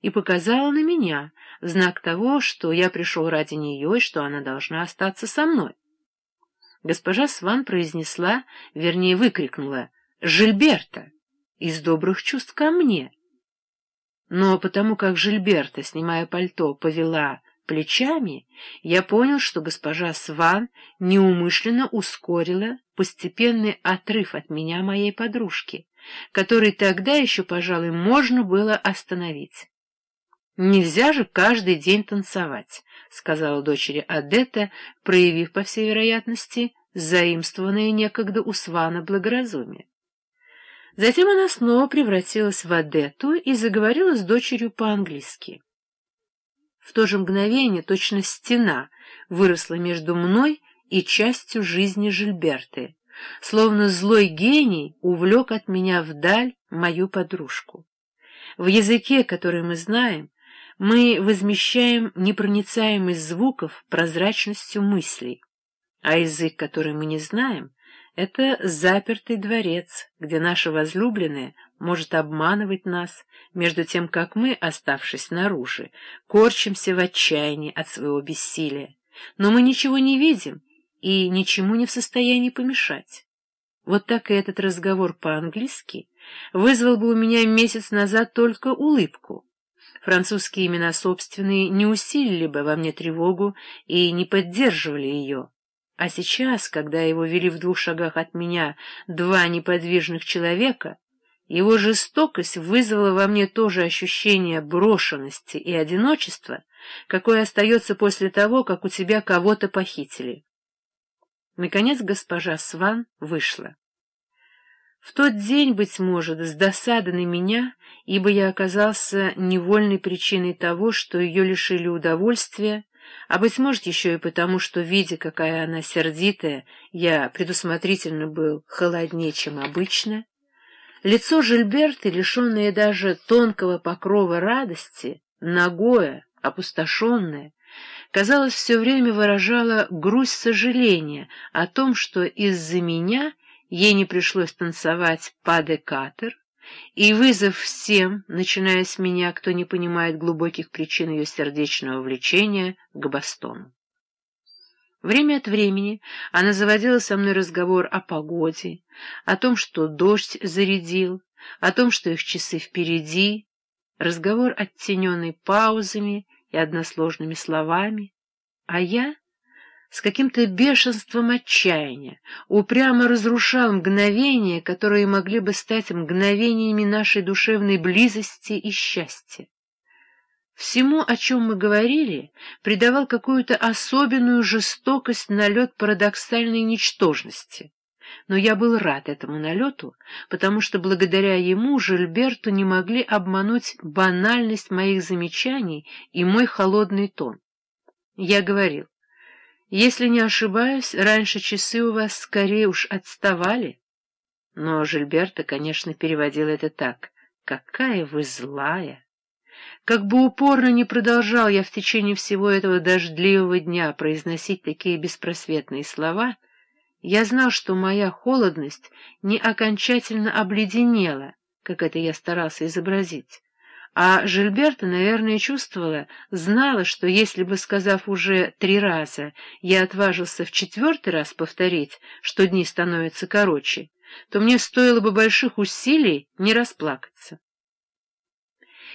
и показала на меня, в знак того, что я пришел ради нее и что она должна остаться со мной. Госпожа Сван произнесла, вернее, выкрикнула «Жильберта!» из добрых чувств ко мне. Но потому как Жильберта, снимая пальто, повела плечами, я понял, что госпожа Сван неумышленно ускорила постепенный отрыв от меня моей подружки, который тогда еще, пожалуй, можно было остановить. «Нельзя же каждый день танцевать», — сказала дочери Адетта, проявив, по всей вероятности, заимствованное некогда у Свана благоразумие. Затем она снова превратилась в Адетту и заговорила с дочерью по-английски. В то же мгновение точно стена выросла между мной и частью жизни Жильберты, словно злой гений увлек от меня вдаль мою подружку. В языке, который мы знаем, мы возмещаем непроницаемость звуков прозрачностью мыслей, а язык, который мы не знаем, — это запертый дворец, где наша возлюбленная может обманывать нас, между тем, как мы, оставшись снаружи, корчимся в отчаянии от своего бессилия. Но мы ничего не видим и ничему не в состоянии помешать. Вот так и этот разговор по-английски вызвал бы у меня месяц назад только улыбку, французские имена собственные не усилили бы во мне тревогу и не поддерживали ее. А сейчас, когда его вели в двух шагах от меня два неподвижных человека, его жестокость вызвала во мне то же ощущение брошенности и одиночества, какое остается после того, как у тебя кого-то похитили. Наконец госпожа Сван вышла. В тот день, быть может, с досады на меня, ибо я оказался невольной причиной того, что ее лишили удовольствия, а, быть может, еще и потому, что, видя, какая она сердитая, я предусмотрительно был холоднее, чем обычно, лицо Жильберты, лишенное даже тонкого покрова радости, ногое, опустошенное, казалось, все время выражало грусть сожаления о том, что из-за меня ей не пришлось танцевать паде-катер, и вызов всем, начиная с меня, кто не понимает глубоких причин ее сердечного влечения, к Бастону. Время от времени она заводила со мной разговор о погоде, о том, что дождь зарядил, о том, что их часы впереди, разговор оттененный паузами и односложными словами, а я с каким-то бешенством отчаяния, упрямо разрушал мгновения, которые могли бы стать мгновениями нашей душевной близости и счастья. Всему, о чем мы говорили, придавал какую-то особенную жестокость налет парадоксальной ничтожности. Но я был рад этому налету, потому что благодаря ему Жильберту не могли обмануть банальность моих замечаний и мой холодный тон. Я говорил, если не ошибаюсь, раньше часы у вас скорее уж отставали. Но Жильберта, конечно, переводила это так. «Какая вы злая!» Как бы упорно не продолжал я в течение всего этого дождливого дня произносить такие беспросветные слова, я знал, что моя холодность не окончательно обледенела, как это я старался изобразить, а Жильберта, наверное, чувствовала, знала, что если бы, сказав уже три раза, я отважился в четвертый раз повторить, что дни становятся короче, то мне стоило бы больших усилий не расплакаться.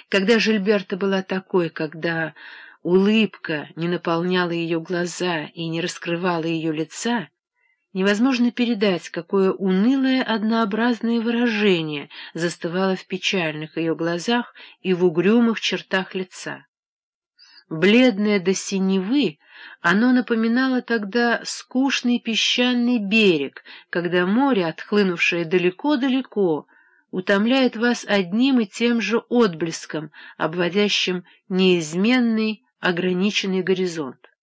Когда Жильберта была такой, когда улыбка не наполняла ее глаза и не раскрывала ее лица, Невозможно передать, какое унылое однообразное выражение застывало в печальных ее глазах и в угрюмых чертах лица. Бледное до синевы, оно напоминало тогда скучный песчаный берег, когда море, отхлынувшее далеко-далеко, утомляет вас одним и тем же отблеском, обводящим неизменный ограниченный горизонт.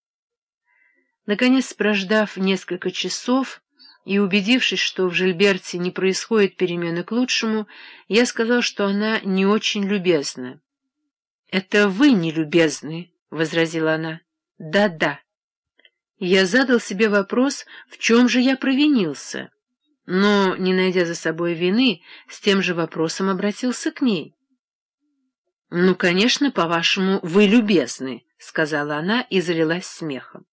Наконец, прождав несколько часов и убедившись, что в Жильберте не происходит перемены к лучшему, я сказал, что она не очень любезна. — Это вы не любезны, — возразила она. «Да, — Да-да. Я задал себе вопрос, в чем же я провинился, но, не найдя за собой вины, с тем же вопросом обратился к ней. «Ну, конечно, по-вашему, вы любезны», — сказала она и залилась смехом.